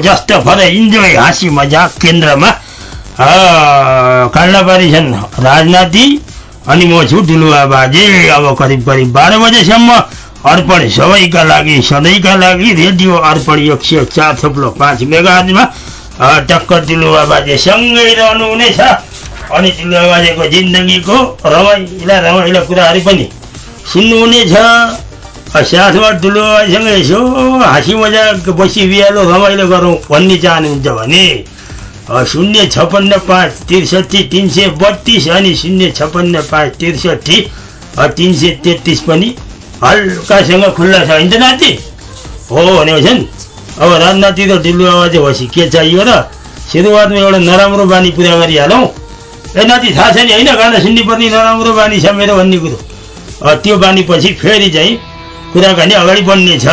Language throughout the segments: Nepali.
जस्ट फर इन्जोय हाँसी मजाक केन्द्रमा काण्डपारी छन् राजनाथी अनि म छु डुलुवा बाजे अब करिब करिब बाह्र बजेसम्म अर्पण सबैका लागि सधैँका लागि रेडियो अर्पण एक सय चार थुप्रो पाँच मेगाजमा टक्कर डुलुवा बाजे सँगै रहनुहुनेछ अनि डुलुवा बाजेको जिन्दगीको रमाइला रमाइला कुराहरू पनि सुन्नुहुनेछ साथमा ठुलो बाजेसँग यसो हाँसी मजाक बसी बिहालो रमाइलो गरौँ भन्ने चाहनुहुन्छ भने शून्य छपन्न पाँच त्रिसठी तिन सय बत्तिस अनि शून्य छपन्न पाँच त्रिसठी तिन सय तेत्तिस पनि हल्कासँग खुल्ला छ होइन नाति हो भनेपछि अब राजनाति र डिल्लु आवाज भएपछि के चाहियो र सुरुवातमा एउटा नराम्रो बानी पुरा गरिहालौँ ए नाति थाहा छ नि होइन गाना सुन्नुपर्ने नराम्रो बानी छ मेरो भन्ने कुरो त्यो बानी पछि फेरि चाहिँ कुराकानी अगाडि बढ्नेछ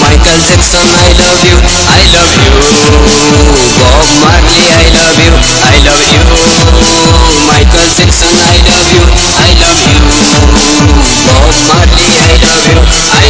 Michael Jackson, I love you, I love you. Bob Marley, I love you, I love you. Michael Jackson, I love you, I love you. Bob Marley, I love you, I love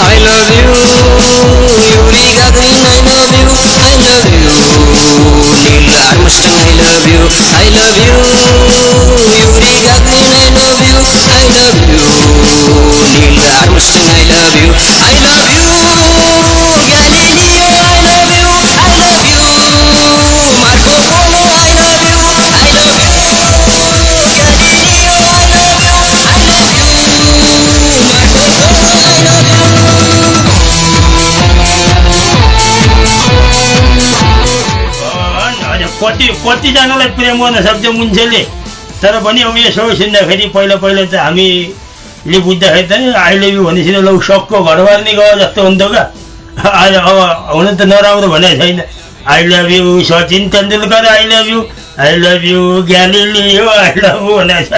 I love you, Yuri Gagarin. I love you, I love you, Neil Armstrong. I love you, I love you, Yuri Gagarin. I love you, I love you, Neil Armstrong. I love you, I कति कतिजनालाई प्रेम गर्न सक्छ मान्छेले? तर पनि अब यसो सुन्दाखेरि पहिला पहिला त हामीले बुझ्दाखेरि त लभ यु भनेपछि लौ सकको घरबार नै गयो जस्तो हुन्थ्यो क्या। आज अब हुन त नराम्रो भनेको छैन। I love you Sachin Tendulkar I love you I love you Galileo I love you भनेको छ।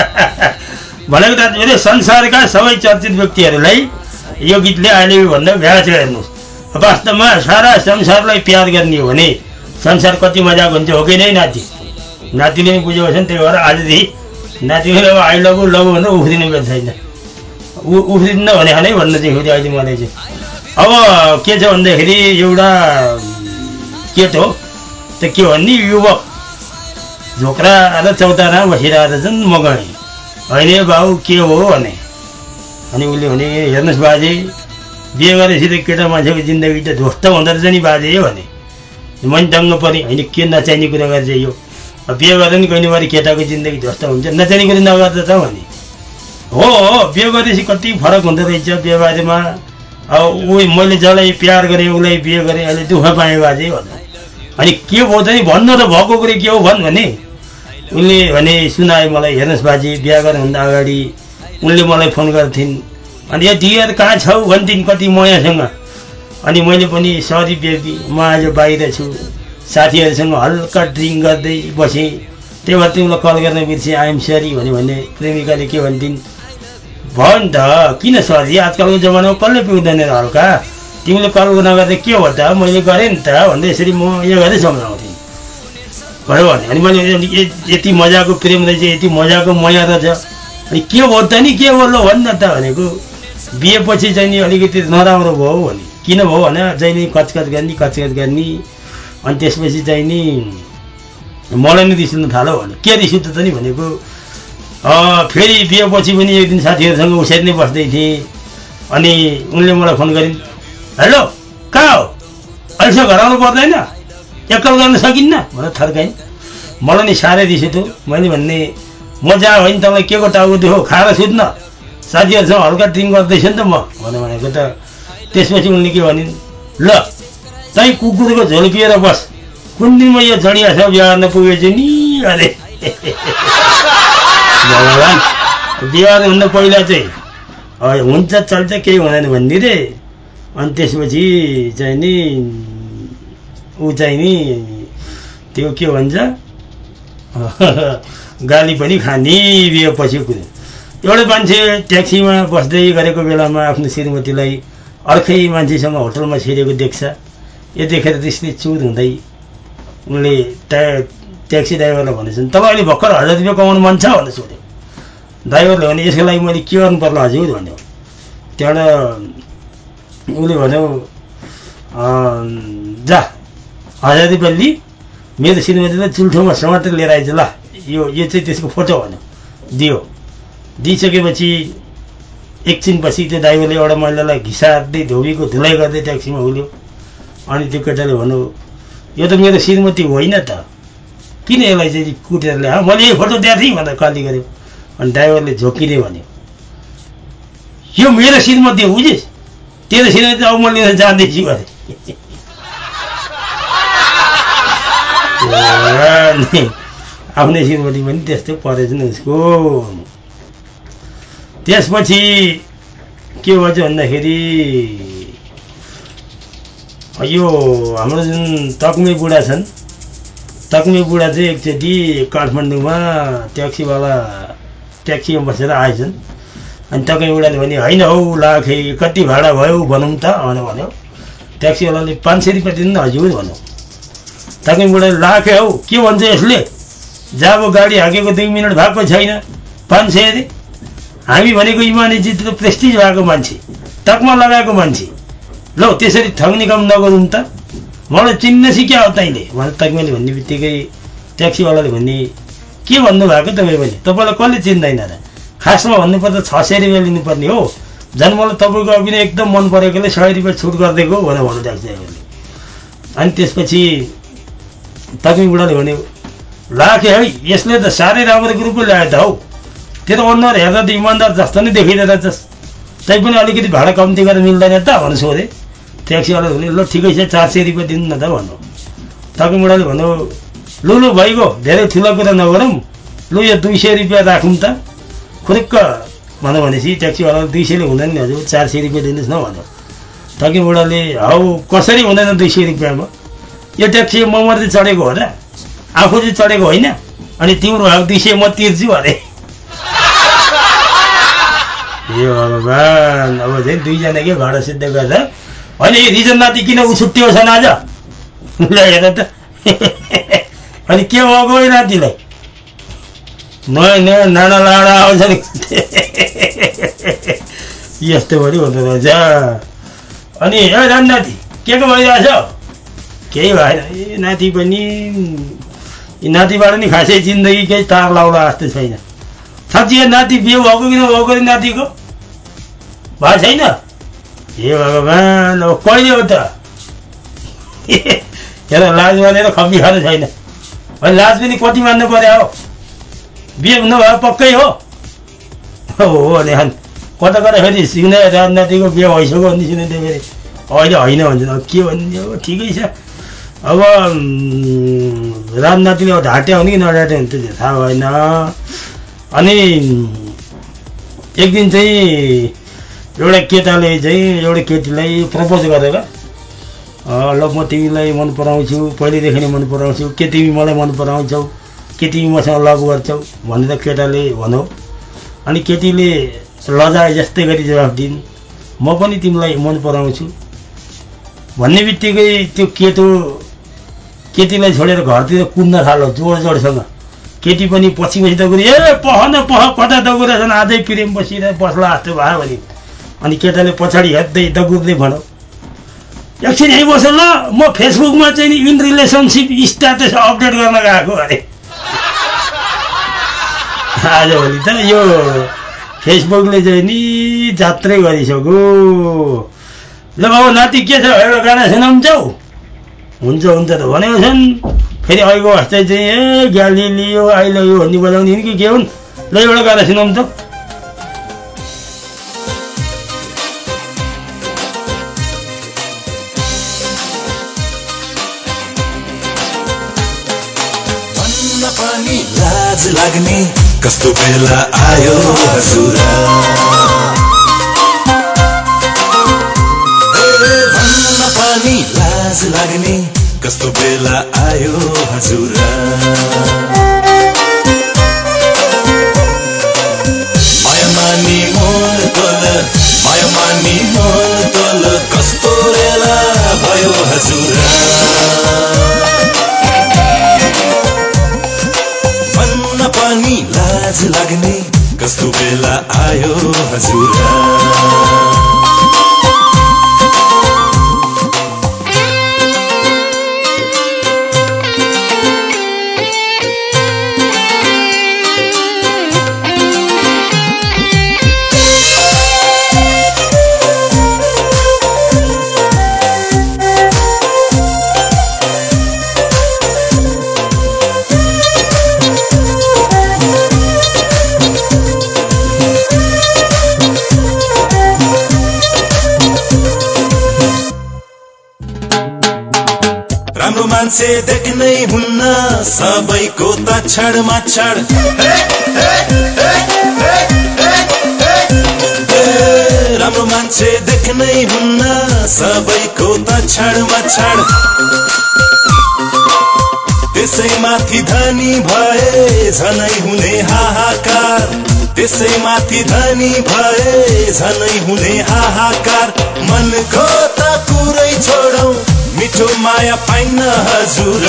भनेको संसारका सबै चर्चित व्यक्तिहरूलाई यो गीतले यु भन्दा छ हेर्नुहोस् वास्तवमा सारा संसारलाई प्यार गर्ने हो भने संसार कति मजाको हुन्छ हो कि नै नाति? नातिले पनि बुझेको छ नि त्यही भएर आजदेखि नातिले अब आई लभ लभ भनेर उफ्रिने बेला छैन। उ उफ्रिन्न भने नै फेरि अहिले मलाई चाहिँ। अब के छ भन्दाखेरि एउटा केट हो? त के भन्ने युवक झोक्रा र चौतारा बसिरहेको छन् मगाई होइन बाउ के हो भने? अनि उसले भने हेर्नुहोस् बाजे बिहे गरेपछि त केटा मान्छेको जिन्दगी त ध्वस्त हुँदो रहेछ नि बाजे भने? मैले दङ्ग परेँ होइन के नचाहिने कुरा गरेर यो? बिहे गरेर नि कहिले बारी केटाको जिन्दगी ध्वस्त हुन्छ। नचाहिने कुरा नगर्दा त भने? हो हो बिहे गरेपछि कति फरक हुँदो रहेछ बिहे बारेमा अब ऊ मैले जसलाई प्यार गरेँ उसलाई बिहे गरेँ अहिले दुःख पाएँ बाजे भन्नु। अनि के भयो त नि? भन्नु त भएको कुरो के हो? भन् भने उनले भने सुनाए मलाई हेर्नुहोस् बाजे बिहा गर्नुभन्दा अगाडि उनले मलाई फोन गर्थिन्। अनि यो दिएर कहाँ छौ भन्थिन् कति मयासँग? अनि मैले पनि सरी बेबी म आज बाहिर छु। साथीहरूसँग हल्का ड्रिङ्क गर्दै बसेँ। त्यही भएर तिमीलाई कल गर्न बिर्सेँ आइएम सरी भन्यो भने प्रेमिकाले के भन्थिन् भयो नि त किन सरी? आजकलको जमानामा कसले पिउँदैन हल्का? तिमीले कल नगर्दा के हो त? मैले गरेँ नि त। भन्दै यसरी म यो गर्दै सम्झाउँथेँ। भयो भने अनि मैले यति मजाको प्रेम रहेछ यति मजाको मया रहेछ। अनि के भयो त नि? के बोल्नु भन् न त भनेको बिहेपछि चाहिँ नि अलिकति नराम्रो भयो भने। किन भयो भने जहिले कचकच गर्ने कचकच गर्ने अनि त्यसपछि चाहिँ नि मलाई नै रिस उठ्न थाल्यो भने। के रिस त नि भनेको फेरि बिहेपछि पनि एक दिन साथीहरूसँग उसरी नै बस्दै थिएँ अनि उनले मलाई फोन गरिन् हेलो कहाँ हो? अहिलेसम्म घर आउनु पर्दैन। एक्कल गर्न सकिन्न? भनेर थर्काइन्। मलाई नि साह्रै रिस मैले भन्ने म जहाँ होइन तपाईँलाई के को टाउको दुखो खाएर सुत्न। साथीहरूसँग हल्का ड्रिङ्क गर्दैछु नि त म। भनेर भनेको त त्यसपछि उनले के भनिन् ल तै कुकुरको झोल बस। कुन दिन म यो जडिया छ बिहा गर्न पुगेछु नि अरे भगवान् बिहा गर्नुभन्दा पहिला चाहिँ हुन्छ चल्छ केही हुँदैन भनिदिए अनि त्यसपछि चाहिँ नि ऊ चाहिँ नि त्यो के भन्छ गाली पनि खाने बिहे पछि कुरो एउटा मान्छे ट्याक्सीमा बस्दै गरेको बेलामा आफ्नो श्रीमतीलाई अर्कै मान्छेसँग होटलमा छिरेको देख्छ। यो देखेर त्यसले चुर हुँदै उनले ट्या ट्याक्सी ड्राइभरलाई भनेछन् तपाईँले भर्खर हजार रुपियाँ कमाउनु मन छ? भनेर सोध्यो। ड्राइभरले भने यसको लागि मैले के गर्नु पर्ला हजुर? भन्यो। त्यहाँबाट उसले भन्यो "अँ, जा हजार रुपियाँ लि। मेरो श्रीमतीलाई चुल्ठोमा समातेर लिएर आइज ल। यो यो चाहिँ त्यसको फोटो भन्यो। दियो। दिइसकेपछि एकछिनपछि त्यो ड्राइभरले एउटा महिलालाई घिसार्दै धोबीको धुलाइ गर्दै ट्याक्सीमा उल्यो। अनि त्यो केटाले भन्यो यो त मेरो श्रीमती होइन त। किन यसलाई चाहिँ कुटेर ल्यायो? मैले यही फोटो दिएको थिएँ भनेर काली गर्यो। अनि ड्राइभरले झोकिँदै भन्यो यो मेरो श्रीमती हो बुझिस्? तेरो श्रीमती अब म जाँदैछु अरे। आफ्नै श्रीमती पनि त्यस्तै परेछ नि उसको। त्यसपछि के भन्छ भन्दाखेरि यो हाम्रो जुन तक्मे बुढा छन् तक्मे बुढा चाहिँ एकचोटि काठमाडौँमा ट्याक्सीवाला ट्याक्सीमा बसेर आएछन्। अनि तक्मे बुढाले भने होइन हौ लाखे कति भाडा भयो भनौँ त। भनेर भन्यो। ट्याक्सीवालाले पाँच सय रुपियाँ दिनु हजुर भन्यो। तक्मे बुढाले लाखे हौ के भन्छ यसले? जब गाडी हाकेको दुई मिनट भएको छैन। पाँच सय अरे हामी भनेको इमानी जित प्रेस्टिज भएको मान्छे टकमा लगाएको मान्छे। लौ त्यसरी ठग्ने काम नगरौँ त। मलाई चिन्न सिक्या हो तैँले। भनेर तक्मेले भन्ने बित्तिकै ट्याक्सीवालाले भन्ने के भन्नुभएको तपाईँ पनि? तपाईँलाई कसले चिन्दैन र? खासमा भन्नुपर्दा छ सय रुपियाँ लिनुपर्ने हो। झन् मलाई तपाईँको अभिनय एकदम मन परेकोले सय रुपियाँ छुट गरिदिएको भनेर भन्नु ट्याक्सी ड्राइभरले अनि त्यसपछि तक्मी बुढाले भन्यो लाखे है यसले त साह्रै राम्रो ग्रुपै ल्यायो त हौ। त्यो त अनुहार हेर्दा त इमान्दार जस्तो नै देखिँदैन रहेछस् तै पनि अलिकति भाडा कम्ती गरेर मिल्दैन त भनेर सोधेँ ट्याक्सीवाला भने ल ठिकै छ चार सय रुपियाँ दिनु न त भन्नु तक्मी बुढाले भन्यो लु लु भइगयो धेरै ठुलो कुरा नगरौँ। लु यो दुई सय रुपियाँ राखौँ त। खुरुक्क भनौँ भनेपछि ट्याक्सीवाला दुई सयले हुँदैन नि हजुर चार सय रुपियाँ दिनुहोस् न भन्यो। ठगी बुढाले हौ कसरी हुँदैन दुई सय रुपियाँमा यो ट्याक्सी म मात्रै चढेको हो र? आफू चाहिँ चढेको होइन? अनि तिम्रो दुई सय म तिर्छु अरे। भगवान् अब चाहिँ दुईजनाकै भाडा सिद्ध गर्दा होइन यो रिजन नाति किन उ छुट्टियो छन् आज ल हेर त अनि के भएको है नातिलाई नयाँ नयाँ नाना लाडा आउँछ नि यस्तो पनि हुँदो रहेछ अनि ए राम नाति के को भइरहेछ केही भएन ए नाति पनि नातिबाट नि खासै जिन्दगी केही तार लाउला जस्तो छैन साँच्ची नाति बिहे भएको कि नभएको नातिको भएको छैन ए भगवान् अब कहिले हो त हेर लाज मानेर खप्पी खानु छैन अनि लाज पनि कति मान्नु पर्यो हो बिहे नभए पक्कै हो हो खान कता कता फेरि सिउने राजनातिको बिहे भइसक्यो भने सुने फेरि अहिले होइन भन्छ अब के भन्ने हो ठिकै छ अब राजनातिले अब ढाट्यो भने कि नढाट्यो भने त्यो थाहा भएन अनि एक दिन चाहिँ एउटा केटाले चाहिँ एउटा केटीलाई प्रपोज गरेर ल म तिमीलाई मन पराउँछु पहिल्यैदेखि नै मन पराउँछु के तिमी मलाई मन पराउँछौ के तिमी मसँग लभ गर्छौ भनेर केटाले भनौ अनि केटीले लजाए जस्तै गरी जवाफ दिन् म पनि तिमीलाई मन पराउँछु। भन्ने बित्तिकै त्यो केटो केटीलाई छोडेर घरतिर कुद्न थाल्यो जोड जोडसँग। केटी पनि पछि पछि दगुरी ए पह न पह कता दगुरेछन् आजै प्रेम बसिरहेर बस्ला जस्तो भयो भने। अनि केटाले पछाडि हेर्दै दगुर्दै भनौ। एकछिन यहीँ बस ल म फेसबुकमा चाहिँ नि इन रिलेसनसिप स्ट्याटस अपडेट गर्न गएको अरे। आजभोलि त यो फेसबुकले चाहिँ नि जात्रै गरिसक्यो। ल अब नाति के छ? एउटा गाना सुनाउँछौ हुन्छ हुन्छ त भनेको छन्। फेरि अहिलेको जस्तै चाहिँ ए ग्याली लियो लभ यु भन्ने बजाउने कि के हुन्? ल एउटा गाना सुनाउँ लाज लाग्ने। कस्तो बेला आयो हजुर। भन्न पनि लाज लाग्ने। कस्तो बेला आयो हजुर। माया मानी तोल माया मोल लाज लाग्ने। कस्तो बेला आयो हजुर। देख्नै हुन्न सबैको त छड माछड राम्रो मान्छे देख्नै हुन्न सबैको त छड माछड त्यसैमाथि धनी भए झनै हुने हाहाकार। त्यसैमाथि धनी भए झनै हुने हाहाकार। मनको त कुरै छोडौ। मिठो माया पाइन हजुर।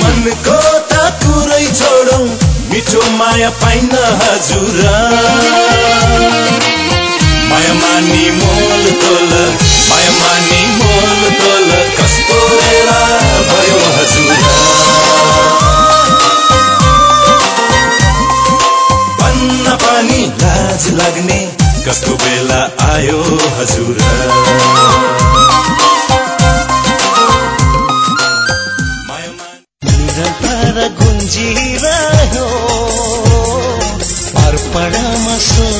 मनको त कुरै छोडौ मिठो माया पाइन हजुर। माया मानी मोल तोल माया मानी मोल तोल कस्तो भयो हजुर। भन्न पनि लाज लाग्ने कस्तो बेला आयो हजुर। निरन्तर गुन्जिरह्यो अर्पणमा स्वरहरू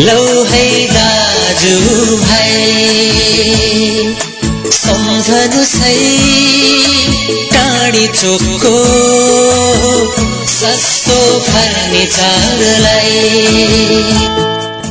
लौ है दाजु भाइ सम्झनु सही टाढी चोकको सस्तो फर्निचरलाई।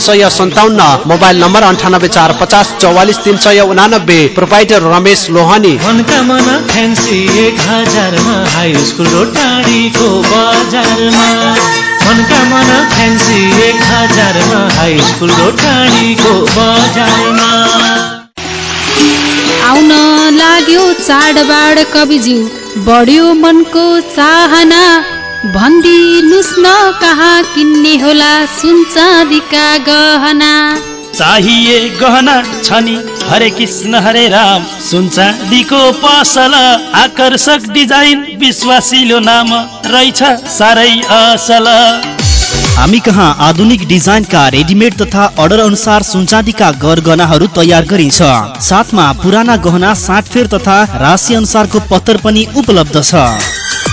सय सन्ताउन्न मोबाइल नम्बर अन्ठानब्बे चार पचास चौवालिस तिन सय उनानब्बे प्रोपाइटर रमेश लोहानी। आउन लाग्यो चाडबाड कविज्यू बढ्यो मनको चाहना। भनिदिनुहोस् न कहाँ किन्ने होला सुन चाँदीका गहना। चाहिए गहना छ नि हरे कृष्ण हरे राम। सुन चाँदीको पसल आकर्षक डिजाइन विश्वासिलो नाम रहेछ साह्रै असल हामी कहाँ आधुनिक डिजाइनका रेडिमेड तथा अर्डर अनुसार सुनचाँदीका गरगहनाहरू तयार गरिन्छ। साथमा पुराना गहना साटफेर तथा राशि अनुसारको पत्तर पनि उपलब्ध छ।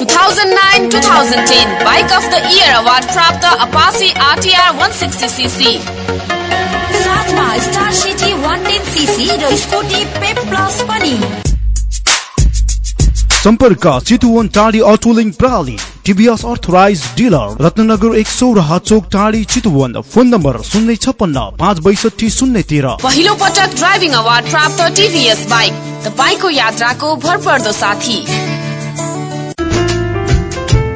2009-2010 Bike of the Year Award प्राप्त Apache RTR 160cc साथमा स्टार सिटी 110cc र स्कुटी पेप प्लस पनि। सम्पर्क चितुवन टाढी अटोलिङ प्रणाली टिभीएस अर्थराइज डिलर रत्नगर एक सौराहा चोक टाढी चितुवन फोन नम्बर शून्य छपन्न पाँच बैसठी शून्य तेह्र। पहिलो पटक ड्राइभिङ अवार्ड प्राप्त टिभीएस बाइक तपाईँको यात्राको भरपर्दो साथी।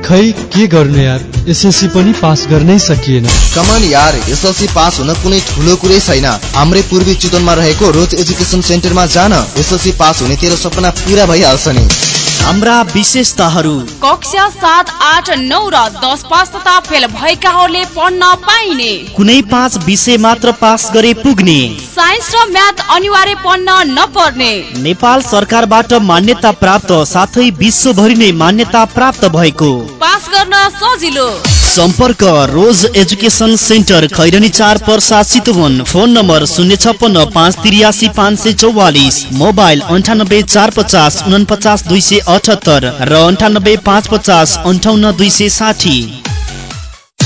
खै के गर्नु यार? एसएलसी पनि पास गर्नै सकिएन। कमान यार एसएलसी पास हुन कुनै ठुलो कुरै छैन। हाम्रै पूर्वी चितवनमा रहेको रोज एजुकेसन सेन्टरमा जान एसएलसी पास हुने तेरो सपना पुरा भइहाल्छ नि। हाम्रा विशेषताहरू। कक्षा सात आठ नौ र दस पास तथा फेल भएकाहरूले पढ्न पाइने। कुनै पाँच विषय मात्र पास गरे पुग्ने। साइन्स र म्याथ अनिवार्य पढ्न नपर्ने। नेपाल सरकारबाट मान्यता प्राप्त साथै विश्वभरि नै मान्यता प्राप्त भएको। पास गर्न सजिलो। सम्पर्क रोज एजुकेसन सेन्टर खैरनी चार पर्सा चितवन। फोन नम्बर शून्य छप्पन्न पाँच त्रियासी पाँच सय चौवालिस। मोबाइल अन्ठानब्बे चार पचास उनपचास दुई सय अठहत्तर र अन्ठानब्बे पाँच पचास अन्ठाउन्न दुई सय साठी।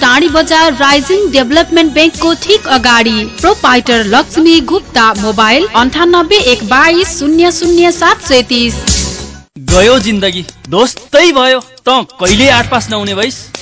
टाढी बजार राइजिङ डेभलपमेन्ट ब्याङ्कको ठिक अगाडि। प्रोपाइटर लक्ष्मी गुप्ता मोबाइल अन्ठानब्बे एक बाइस शून्य शून्य सात सैतिस। गयो जिन्दगी त्यही भयो त कहिले आठ पास नहुने भइस?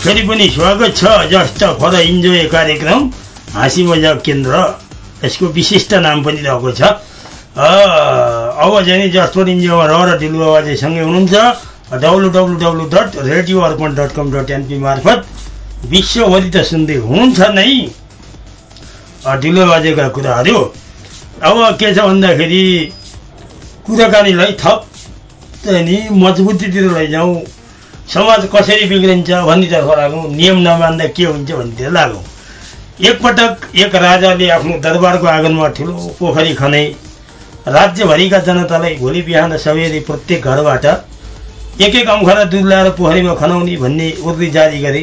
फेरि पनि स्वागत छ जस्ट फर इन्जोय कार्यक्रम हाँसी मजाक केन्द्र यसको विशिष्ट नाम पनि रहेको छ अब चाहिँ जस्ट फर इन्जोयमा र र ढिलो हुनुहुन्छ W W W dot radio Arpan dot com dot NP मार्फत विश्वभरि त सुन्दै हुनुहुन्छ नै ढिलो बाजेका कुराहरू अब के छ भन्दाखेरि कुराकानीलाई थप नि मजबुतीतिर लैजाउँ समाज कसरी बिग्रिन्छ भन्नेतर्फ लागौँ नियम नमान्दा के हुन्छ भन्नेतिर लागौँ एकपटक एक राजाले आफ्नो दरबारको आँगनमा ठुलो पोखरी खने। राज्यभरिका जनतालाई भोलि बिहान सबेरै प्रत्येक घरबाट एक एक अम्खरा दुध ल्याएर पोखरीमा खनाउने भन्ने उर्दी जारी गरे।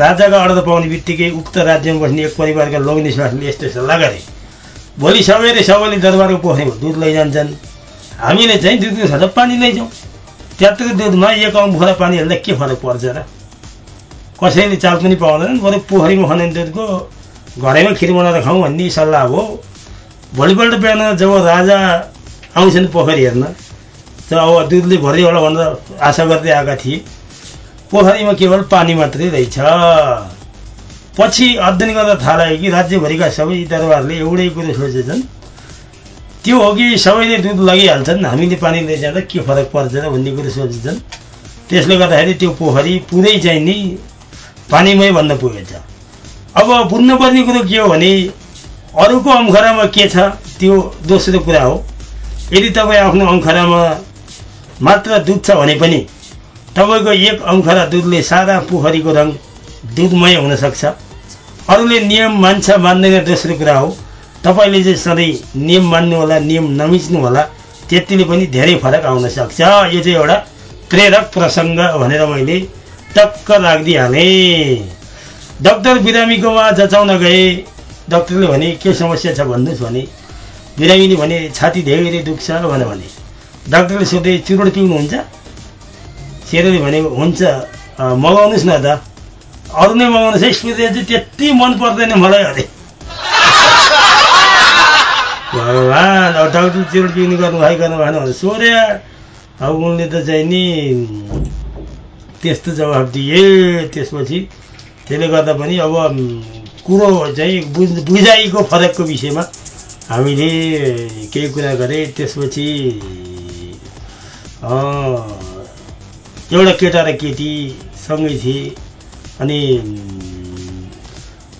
राजाका अर्थ पाउने बित्तिकै उक्त राज्यमा बस्ने एक परिवारका लोग्ने स्वास्नीले यस्तो सल्लाह गरे भोलि सबेरै सबैले दरबारको पोखरीमा दुध लैजान्छन्। हामीले चाहिँ दुध दुध खाँदा पानी लैजाउँ। त्यत्रो दुधमा एक अम्खरा पानी हाल्दा के फरक पर्छ र? कसैले चाल पनि पाउँदैन। बरु पोखरीमा खनाउने दुधको घरैमा खिर बनाएर खाउँ भन्ने सल्लाह हो। भोलिपल्ट बिहान जब राजा आउँछन् पोखरी हेर्न त अब दुधले भरि होला भनेर आशा गर्दै आएका थिए। पोखरीमा केवल पानी मात्रै रहेछ। पछि अध्ययन गर्दा थाहा कि राज्यभरिका सबै दरबारले एउटै कुरो सोचेछन्। त्यो हो कि सबैले दुध लगिहाल्छन् हामीले पानी लैजाँदा के फरक पर्छ र भन्ने कुरो सोचेछन् त्यसले गर्दाखेरि त्यो पोखरी पुरै चाहिँ नि पानीमै भन्न पुगेछ। अब बुझ्नुपर्ने कुरो के हो भने अरूको अम्खरामा के छ त्यो दोस्रो कुरा हो। यदि तपाईँ आफ्नो अम्खरामा मात्र दुध छ भने पनि तपाईँको एक अम्खरा दुधले सारा पोखरीको रङ दुधमय हुनसक्छ अरूले नियम मान्छ मान्दैन दोस्रो कुरा हो। तपाईँले चाहिँ सधैँ नियम मान्नु होला नियम नमिच्नु होला त्यतिले पनि धेरै फरक आउन सक्छ। यो चाहिँ एउटा प्रेरक प्रसङ्ग भनेर मैले टक्क राखिदिइहालेँ डक्टर बिरामीकोमा जचाउन गए। डक्टरले भने के समस्या छ भन्नुहोस् भने। बिरामीले भने छाती धेरै दुख्छ भनेर भने। डाक्टरले सोधे चुरोट पिउनुहुन्छ चेरोले भने हुन्छ। मगाउनुहोस् न त। अरू नै मगाउनुहोस्। है सूर्य चाहिँ त्यति मन पर्दैन मलाई अरे। अब डाक्टर चुरोट पिउने गर्नु भाइ गर्नु भएन भने सूर्य अब उनले त चाहिँ नि त्यस्तो जवाब दिए। त्यसपछि त्यसले गर्दा पनि अब कुरो चाहिँ बुझ बुझाइको फरकको विषयमा हामीले केही कुरा गरे। त्यसपछि एउटा केटा र केटी सँगै थिए। अनि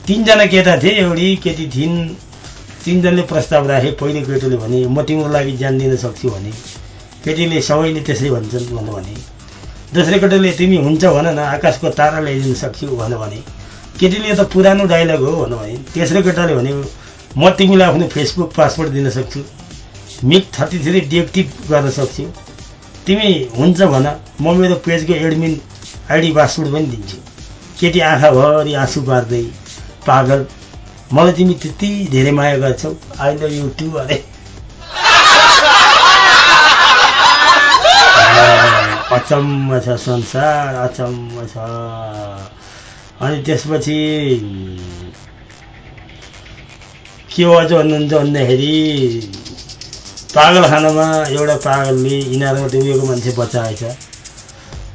तिनजना केटा थिए एउटी केटी थिइन्। तिनजनाले प्रस्ताव राखे पहिलो केटीले भने म तिम्रो लागि ज्यान दिन सक्छु भने केटीले सबैले त्यसै भन्छन् भनेर भने। दोस्रो केटाले तिमी हुन्छ भन न आकाशको तारा ल्याइदिन सक्छु भनेर भने। केटीले त पुरानो डाइलग हो भनेर भने। तेस्रो केटाले भने म तिमीलाई आफ्नो फेसबुक पासवर्ड दिन सक्छु। मिक थर्टी थ्री डिएक्टिभ गर्न सक्छु। तिमी हुन्छ भन म मेरो पेजको एडमिन आइडी पासवर्ड पनि दिन्छु। केटी आँखाभरि आँसु पार्दै पागल मलाई तिमी त्यति धेरै माया गर्छौ। आई लभ यु टु अरे। अचम्म छ संसार अचम्म छ। अनि त्यसपछि के भएछ भन्नुहुन्छ भन्दाखेरि पागलखानामा एउटा पागलले इनारमा डुबेको मान्छे बचाएछ।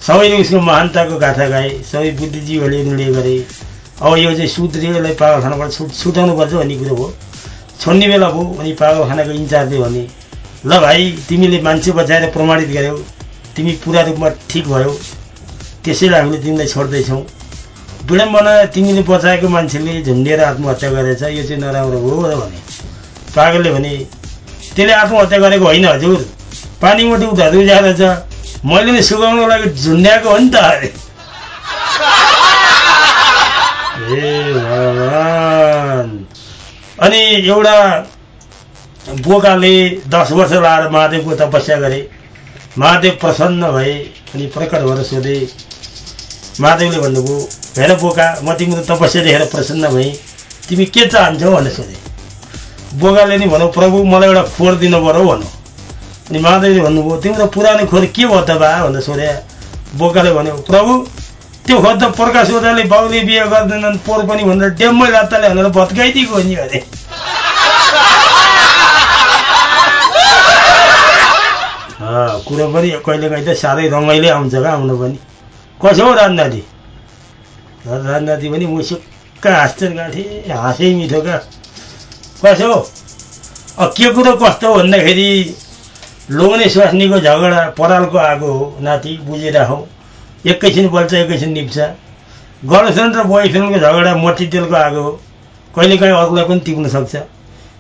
सबैले उसको महानताको गाथा गाए सबै बुद्धिजीवीहरूले निर्णय गरे। अब यो चाहिँ सुध्रियो यसलाई पागलखानाबाट छुट छुटाउनुपर्छ भन्ने कुरो हो। छोड्ने बेला भयो अनि पागलखानाको इन्चार्जले भने ल भाइ तिमीले मान्छे बचाएर प्रमाणित गर्यौ। तिमी पुरा रूपमा ठिक भयो। त्यसैले हामीले तिमीलाई छोड्दैछौँ। विडम्बना तिमीले बचाएको मान्छेले झुन्डिएर आत्महत्या गरेछ। यो चाहिँ नराम्रो हो र भने पागलले भने त्यसले आत्महत्या गरेको होइन हजुर। पानीमुटु धरु जाँदैछ मैले नै सुगाउनको लागि झुन्ड्याएको हो नि त। अरे ए भगवान् अनि एउटा बोकाले दस वर्ष लाएर महादेवको तपस्या गरे। महादेव प्रसन्न भए अनि प्रकट भएर सोधे महादेवले भन्नुभयो हेर बोका म तिम्रो तपस्या देखेर प्रसन्न भएँ। तिमी के चाहन्छौ? भनेर सोधे। बोकाले नि भनौँ प्रभु मलाई एउटा खोर दिनु पऱ्यो भनौँ अनि महादेवले भन्नुभयो तिम्रो पुरानो खोर के भयो त बा? भनेर सोधे। बोकाले भन्यो प्रभु त्यो त प्रकाश ओझाले बाउले बिहे गर्दैनन् पोहोर पनि भनेर डेम्मै लात्ताले भनेर भत्काइदिएको नि अरे कुरो पनि कहिले कहीँ त साह्रै रमाइलो आउँछ क्या आउनु पनि। कसो हो राजनाथी राजनाथी पनि मुसुक्क हाँस्छन् गाँठे हाँसै मिठो क्या कसो हो? के कुरो कस्तो भन्दाखेरि लोग्ने स्वास्नीको झगडा परालको आगो हो नाति बुझिराखौ एकैछिन बल्छ एकैछिन निप्छ। गर्लफ्रेन्ड र बोयफ्रेन्डको झगडा मट्टितेलको आगो हो। कहिलेकाहीँ अरूलाई पनि टिप्न सक्छ।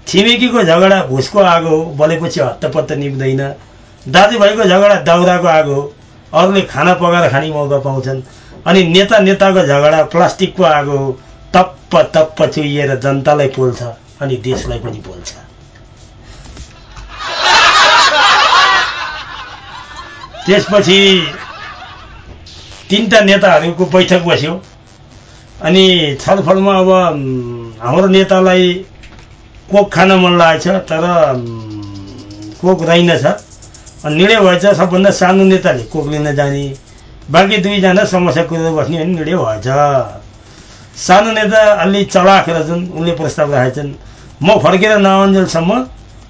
छिमेकीको झगडा भुसको आगो हो बलेपछि हत्तपत्त निप्दैन। दाजुभाइको झगडा दाउराको आगो हो। अरूले खाना पकाएर खाने मौका पाउँछन्। अनि नेता नेताको झगडा प्लास्टिकको आगो हो। तप्प तप्प चुहिएर जनतालाई पोल्छ अनि देशलाई पनि पोल्छ। त्यसपछि तिनवटा नेताहरूको बैठक बस्यो। अनि छलफलमा अब हाम्रो नेतालाई कोक खान मन लागेछ तर कोक रहेनछ अनि निर्णय भएछ सबभन्दा सानो नेताले कोक लिन जाने। बाँकी दुईजना समस्या कुरेर बस्ने भने निर्णय भएछ। सानो नेता अलि चलाख रहेछन् उनले प्रस्ताव राखेछन् म फर्केर नआउन्जेलसम्म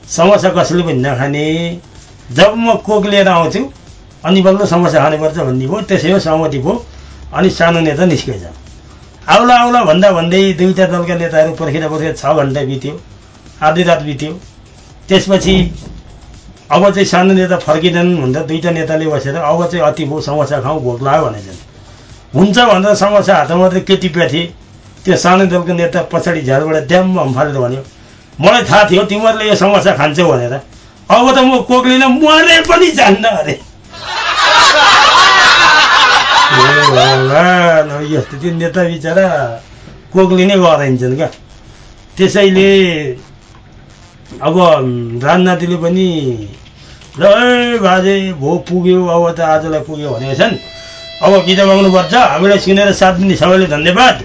समस्या कसैले पनि नखाने। जब म कोक लिएर आउँछु अनि बल्ल समस्या खानुपर्छ भन्ने भयो त्यसैमा सहमति भयो अनि सानो नेता निस्केछ। आउला आउला भन्दा भन्दै दुईवटा दलका नेताहरू पर्खेर पर्खेर छ घन्टा बित्यो आधी रात बित्यो। त्यसपछि अब चाहिँ सानो नेता फर्किँदैनन् भन्दा दुईवटा नेताले बसेर अब चाहिँ अति भयो समस्या खाउँ भोक लाग्यो भनेछन् हुन्छ भनेर समस्या हातमा मात्रै के थिए त्यो सानो दलको नेता पछाडि झ्यालबाट ड्याम अम्फालेर भन्यो मलाई थाहा थियो तिमीहरूले यो समस्या खान्छौ भनेर। अब त म कोक लिन मरे पनि जान्न अरे। यस्तो त्यो नेता बिचरा कोक लिने गराइन्छन् क्या त्यसैले अब राजनाथीले पनि ल बाजे भो पुग्यो अब त आजलाई पुग्यो भनेका छन् अब बिदा माग्नुपर्छ हामीलाई सुनेर साथ दिने सबैले धन्यवाद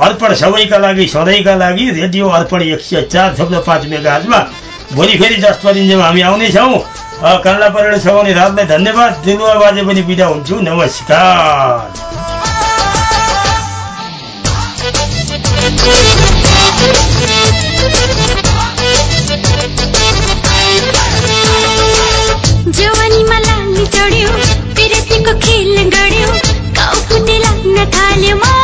अर्पण सबैका लागि सधैँका लागि रेडियो अर्पण एक सय चार थप्लो पाँच मेगाजमा भोलि फेरि जस परिन्जेमा हामी आउनेछौँ कान्ला छ भने रातलाई धन्यवाद। दिलुवा बाजे पनि बिदा हुन्छु। नमस्कार। लाली खेल गढ्यो काउ कुटे लाग्न थाल्यो मलाई